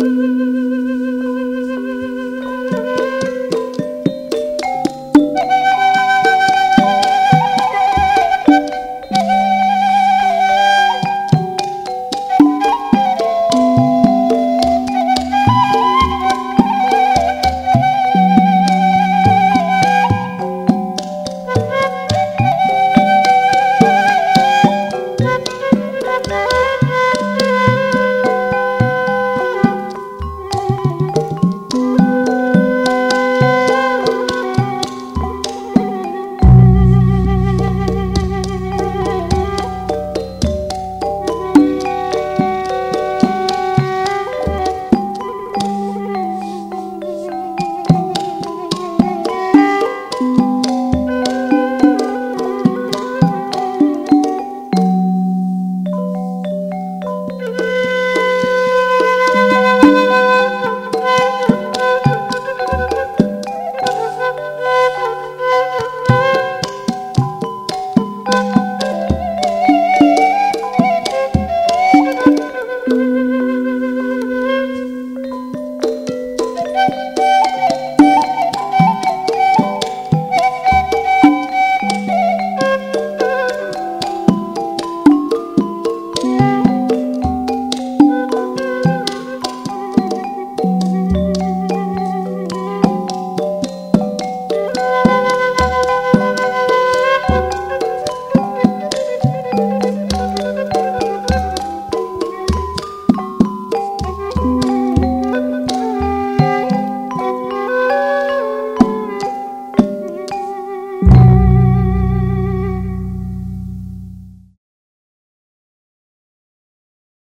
Música